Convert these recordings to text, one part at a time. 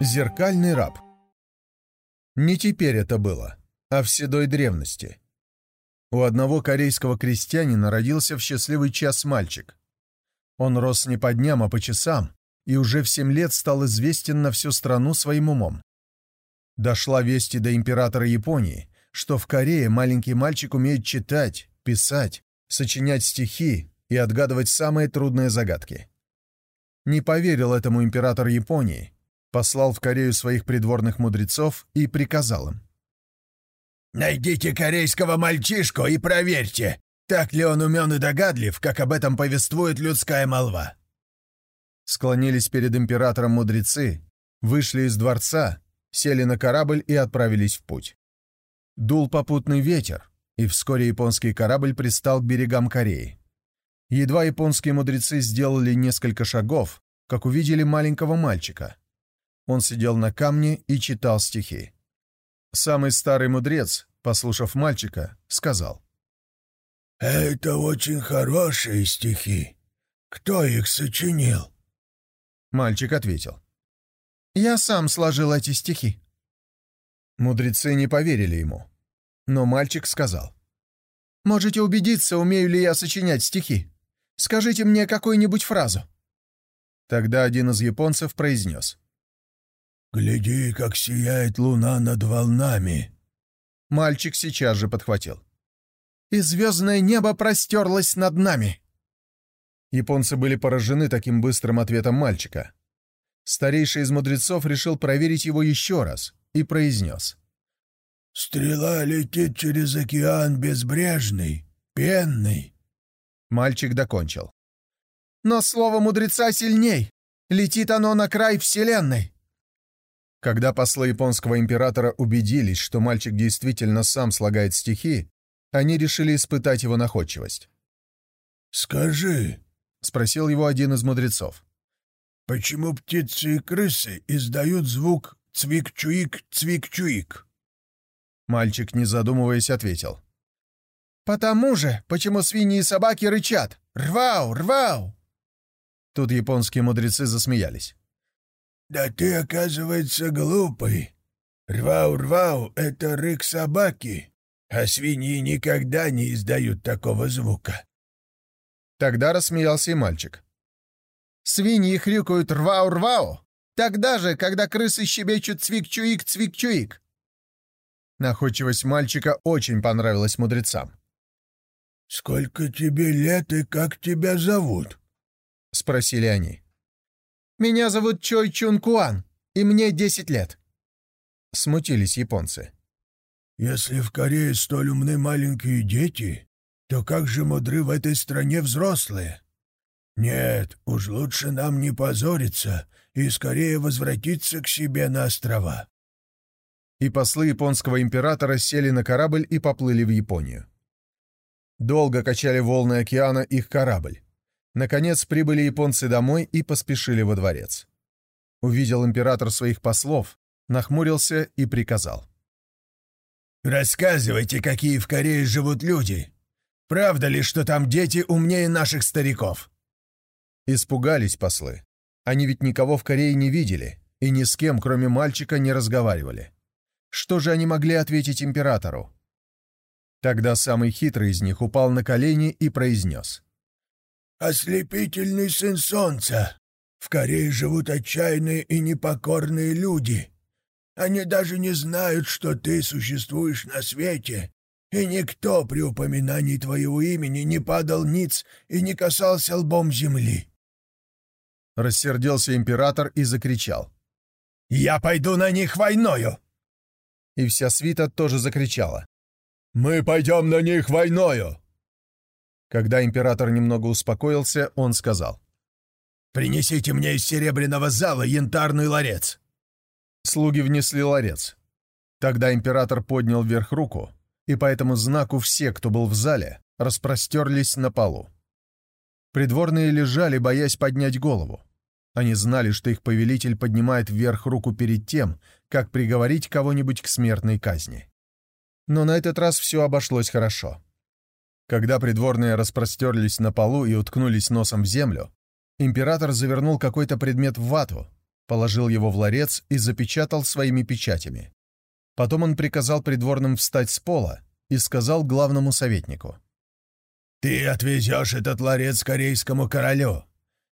Зеркальный раб Не теперь это было, а в седой древности. У одного корейского крестьянина родился в счастливый час мальчик. Он рос не по дням, а по часам, и уже в семь лет стал известен на всю страну своим умом. Дошла весть до императора Японии, что в Корее маленький мальчик умеет читать, писать, сочинять стихи и отгадывать самые трудные загадки. Не поверил этому император Японии, послал в Корею своих придворных мудрецов и приказал им. «Найдите корейского мальчишку и проверьте, так ли он умен и догадлив, как об этом повествует людская молва». Склонились перед императором мудрецы, вышли из дворца, сели на корабль и отправились в путь. Дул попутный ветер, и вскоре японский корабль пристал к берегам Кореи. Едва японские мудрецы сделали несколько шагов, как увидели маленького мальчика. Он сидел на камне и читал стихи. Самый старый мудрец, послушав мальчика, сказал. «Это очень хорошие стихи. Кто их сочинил?» Мальчик ответил. «Я сам сложил эти стихи». Мудрецы не поверили ему. Но мальчик сказал. «Можете убедиться, умею ли я сочинять стихи. Скажите мне какую-нибудь фразу». Тогда один из японцев произнес. «Гляди, как сияет луна над волнами!» Мальчик сейчас же подхватил. «И звездное небо простерлось над нами!» Японцы были поражены таким быстрым ответом мальчика. Старейший из мудрецов решил проверить его еще раз и произнес. «Стрела летит через океан безбрежный, пенный». Мальчик докончил. «Но слово мудреца сильней. Летит оно на край вселенной». Когда послы японского императора убедились, что мальчик действительно сам слагает стихи, они решили испытать его находчивость. «Скажи», — спросил его один из мудрецов, — «почему птицы и крысы издают звук цвик-чуик, цвик-чуик?» Мальчик, не задумываясь, ответил. «Потому же, почему свиньи и собаки рычат! Рвау, рвау!» Тут японские мудрецы засмеялись. «Да ты, оказывается, глупый. Рвау-рвау — это рык собаки, а свиньи никогда не издают такого звука». Тогда рассмеялся и мальчик. «Свиньи хрюкают рвау-рвау, тогда же, когда крысы щебечут цвик-чуик, цвик-чуик». Находчивость мальчика очень понравилась мудрецам. «Сколько тебе лет и как тебя зовут?» — спросили они. Меня зовут Чой Чун Куан, и мне 10 лет». Смутились японцы. «Если в Корее столь умны маленькие дети, то как же мудры в этой стране взрослые? Нет, уж лучше нам не позориться и скорее возвратиться к себе на острова». И послы японского императора сели на корабль и поплыли в Японию. Долго качали волны океана их корабль. Наконец прибыли японцы домой и поспешили во дворец. Увидел император своих послов, нахмурился и приказал. «Рассказывайте, какие в Корее живут люди. Правда ли, что там дети умнее наших стариков?» Испугались послы. Они ведь никого в Корее не видели и ни с кем, кроме мальчика, не разговаривали. Что же они могли ответить императору? Тогда самый хитрый из них упал на колени и произнес. «Ослепительный сын солнца! В Корее живут отчаянные и непокорные люди. Они даже не знают, что ты существуешь на свете, и никто при упоминании твоего имени не падал ниц и не касался лбом земли». Рассердился император и закричал. «Я пойду на них войною!» И вся свита тоже закричала. «Мы пойдем на них войною!» Когда император немного успокоился, он сказал. «Принесите мне из серебряного зала янтарный ларец». Слуги внесли ларец. Тогда император поднял вверх руку, и по этому знаку все, кто был в зале, распростерлись на полу. Придворные лежали, боясь поднять голову. Они знали, что их повелитель поднимает вверх руку перед тем, как приговорить кого-нибудь к смертной казни. Но на этот раз все обошлось хорошо. Когда придворные распростерлись на полу и уткнулись носом в землю, император завернул какой-то предмет в вату, положил его в ларец и запечатал своими печатями. Потом он приказал придворным встать с пола и сказал главному советнику. «Ты отвезешь этот ларец корейскому королю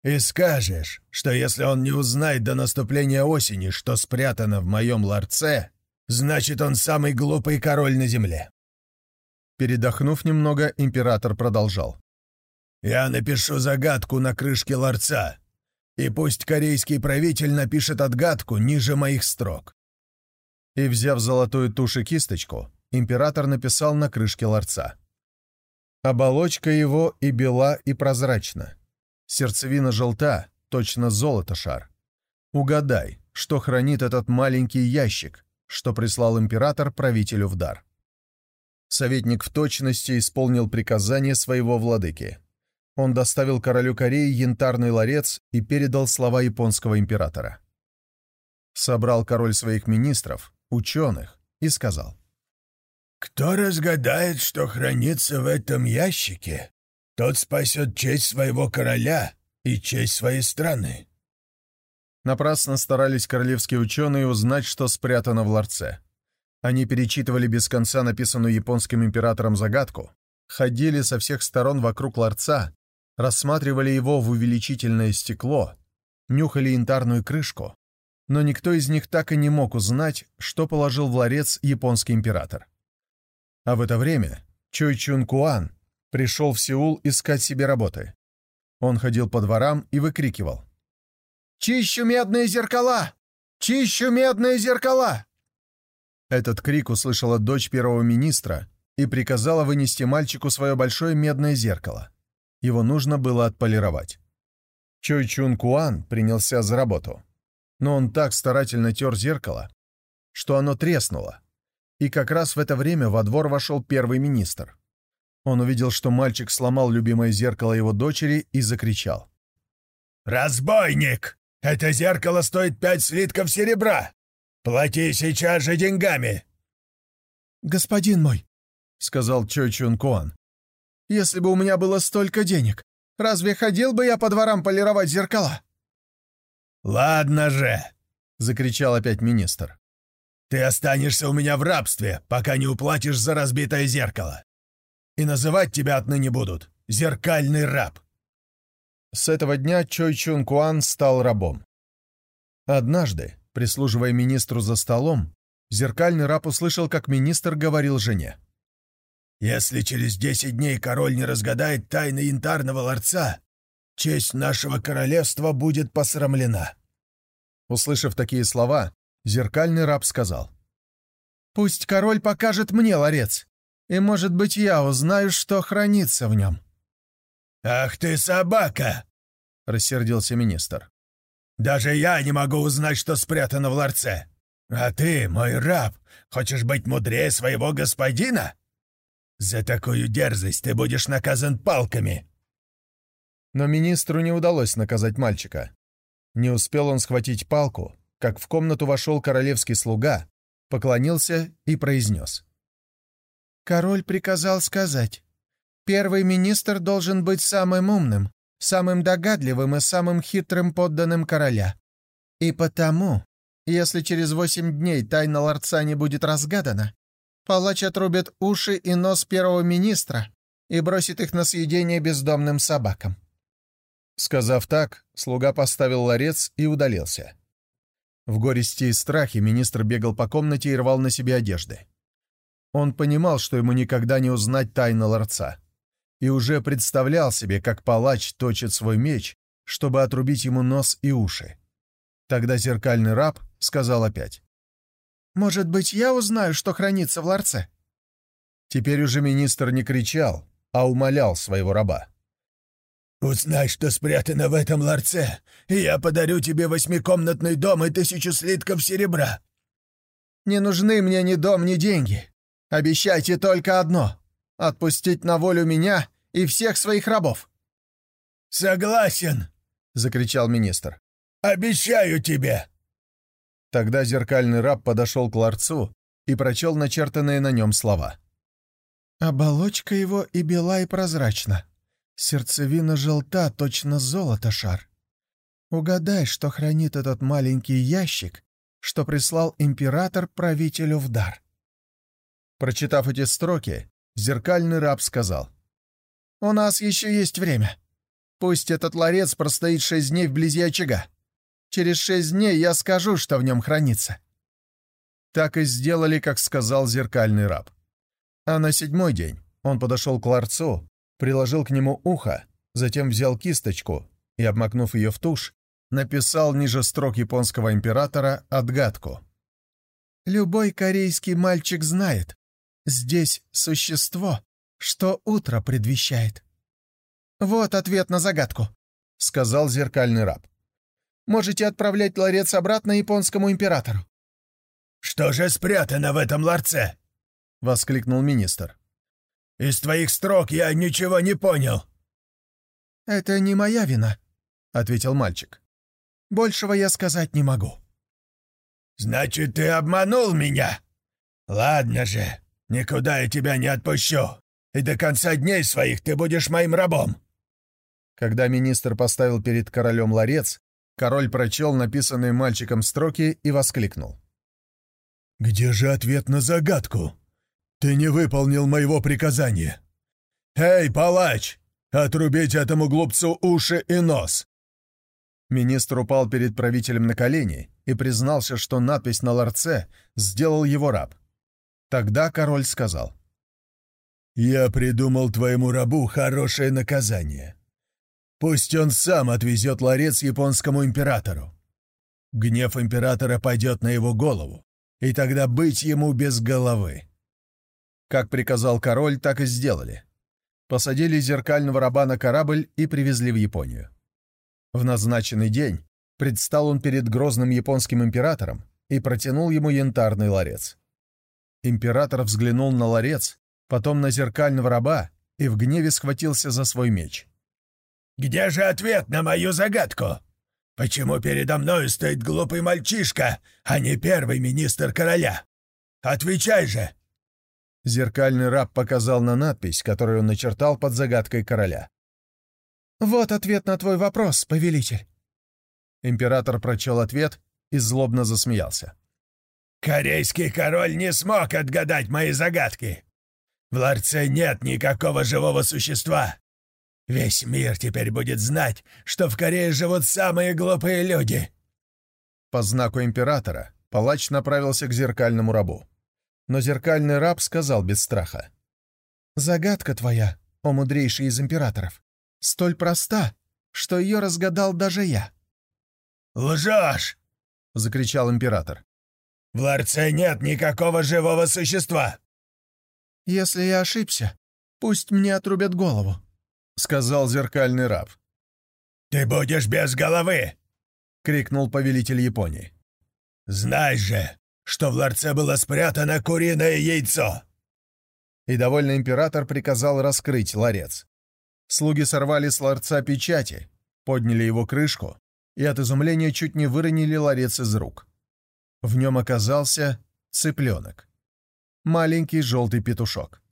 и скажешь, что если он не узнает до наступления осени, что спрятано в моем ларце, значит, он самый глупый король на земле». Передохнув немного, император продолжал. «Я напишу загадку на крышке ларца, и пусть корейский правитель напишет отгадку ниже моих строк». И, взяв золотую тушь и кисточку, император написал на крышке ларца. Оболочка его и бела, и прозрачна. Сердцевина желта, точно золото шар. Угадай, что хранит этот маленький ящик, что прислал император правителю в дар. Советник в точности исполнил приказание своего владыки. Он доставил королю Кореи янтарный ларец и передал слова японского императора. Собрал король своих министров, ученых, и сказал. «Кто разгадает, что хранится в этом ящике, тот спасет честь своего короля и честь своей страны». Напрасно старались королевские ученые узнать, что спрятано в ларце. Они перечитывали без конца написанную японским императором загадку, ходили со всех сторон вокруг ларца, рассматривали его в увеличительное стекло, нюхали янтарную крышку, но никто из них так и не мог узнать, что положил в ларец японский император. А в это время Чой Чун Куан пришел в Сеул искать себе работы. Он ходил по дворам и выкрикивал. «Чищу медные зеркала! Чищу медные зеркала!» Этот крик услышала дочь первого министра и приказала вынести мальчику свое большое медное зеркало. Его нужно было отполировать. Чой Чун Куан принялся за работу. Но он так старательно тер зеркало, что оно треснуло. И как раз в это время во двор вошел первый министр. Он увидел, что мальчик сломал любимое зеркало его дочери и закричал. «Разбойник! Это зеркало стоит пять слитков серебра! Плати сейчас же деньгами!» «Господин мой», — сказал Чой Чун Куан, — «если бы у меня было столько денег, разве ходил бы я по дворам полировать зеркала?» «Ладно же!» — закричал опять министр. «Ты останешься у меня в рабстве, пока не уплатишь за разбитое зеркало. И называть тебя отныне будут «зеркальный раб». С этого дня Чой Чун Куан стал рабом. Однажды, Прислуживая министру за столом, зеркальный раб услышал, как министр говорил жене. «Если через десять дней король не разгадает тайны янтарного ларца, честь нашего королевства будет посрамлена». Услышав такие слова, зеркальный раб сказал. «Пусть король покажет мне ларец, и, может быть, я узнаю, что хранится в нем». «Ах ты собака!» — рассердился министр. Даже я не могу узнать, что спрятано в ларце. А ты, мой раб, хочешь быть мудрее своего господина? За такую дерзость ты будешь наказан палками!» Но министру не удалось наказать мальчика. Не успел он схватить палку, как в комнату вошел королевский слуга, поклонился и произнес. «Король приказал сказать, первый министр должен быть самым умным, самым догадливым и самым хитрым подданным короля. И потому, если через восемь дней тайна ларца не будет разгадана, палач отрубит уши и нос первого министра и бросит их на съедение бездомным собакам». Сказав так, слуга поставил ларец и удалился. В горести и страхе министр бегал по комнате и рвал на себе одежды. Он понимал, что ему никогда не узнать тайны ларца и уже представлял себе, как палач точит свой меч, чтобы отрубить ему нос и уши. Тогда зеркальный раб сказал опять. «Может быть, я узнаю, что хранится в ларце?» Теперь уже министр не кричал, а умолял своего раба. «Узнай, что спрятано в этом ларце, и я подарю тебе восьмикомнатный дом и тысячу слитков серебра». «Не нужны мне ни дом, ни деньги. Обещайте только одно отпустить на волю меня и всех своих рабов». «Согласен!» — закричал министр. «Обещаю тебе!» Тогда зеркальный раб подошел к ларцу и прочел начертанные на нем слова. «Оболочка его и бела, и прозрачна. Сердцевина желта, точно золото шар. Угадай, что хранит этот маленький ящик, что прислал император правителю в дар». Прочитав эти строки, зеркальный раб сказал. «У нас еще есть время. Пусть этот ларец простоит шесть дней вблизи очага. Через шесть дней я скажу, что в нем хранится». Так и сделали, как сказал зеркальный раб. А на седьмой день он подошел к ларцу, приложил к нему ухо, затем взял кисточку и, обмакнув ее в тушь, написал ниже строк японского императора отгадку. «Любой корейский мальчик знает, здесь существо, что утро предвещает». «Вот ответ на загадку», — сказал зеркальный раб. «Можете отправлять ларец обратно японскому императору». «Что же спрятано в этом ларце?» — воскликнул министр. «Из твоих строк я ничего не понял». «Это не моя вина», — ответил мальчик. «Большего я сказать не могу». «Значит, ты обманул меня? Ладно же, никуда я тебя не отпущу, и до конца дней своих ты будешь моим рабом». Когда министр поставил перед королем ларец, король прочел написанные мальчиком строки и воскликнул. «Где же ответ на загадку? Ты не выполнил моего приказания. Эй, палач, отрубить этому глупцу уши и нос!» Министр упал перед правителем на колени и признался, что надпись на ларце сделал его раб. Тогда король сказал. «Я придумал твоему рабу хорошее наказание. Пусть он сам отвезет ларец японскому императору. Гнев императора пойдет на его голову, и тогда быть ему без головы». Как приказал король, так и сделали. Посадили зеркального раба на корабль и привезли в Японию. В назначенный день предстал он перед грозным японским императором и протянул ему янтарный ларец. Император взглянул на ларец, потом на зеркального раба и в гневе схватился за свой меч. «Где же ответ на мою загадку? Почему передо мной стоит глупый мальчишка, а не первый министр короля? Отвечай же!» Зеркальный раб показал на надпись, которую он начертал под загадкой короля. «Вот ответ на твой вопрос, повелитель». Император прочел ответ и злобно засмеялся. «Корейский король не смог отгадать мои загадки. В ларце нет никакого живого существа, Весь мир теперь будет знать, что в Корее живут самые глупые люди!» По знаку императора палач направился к зеркальному рабу. Но зеркальный раб сказал без страха. «Загадка твоя, о мудрейший из императоров, столь проста, что ее разгадал даже я». «Лжешь!» — закричал император. «В ларце нет никакого живого существа!» «Если я ошибся, пусть мне отрубят голову», — сказал зеркальный раб. «Ты будешь без головы!» — крикнул повелитель Японии. «Знай же, что в ларце было спрятано куриное яйцо!» И довольный император приказал раскрыть ларец. Слуги сорвали с ларца печати, подняли его крышку и от изумления чуть не выронили ларец из рук. В нем оказался цыпленок. Маленький желтый петушок.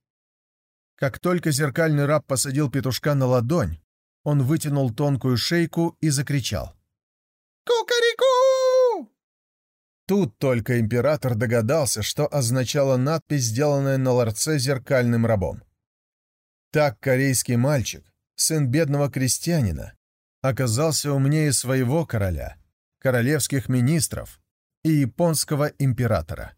Как только зеркальный раб посадил петушка на ладонь, он вытянул тонкую шейку и закричал. «Кукареку!» Тут только император догадался, что означала надпись, сделанная на ларце зеркальным рабом. Так корейский мальчик, сын бедного крестьянина, оказался умнее своего короля, королевских министров и японского императора.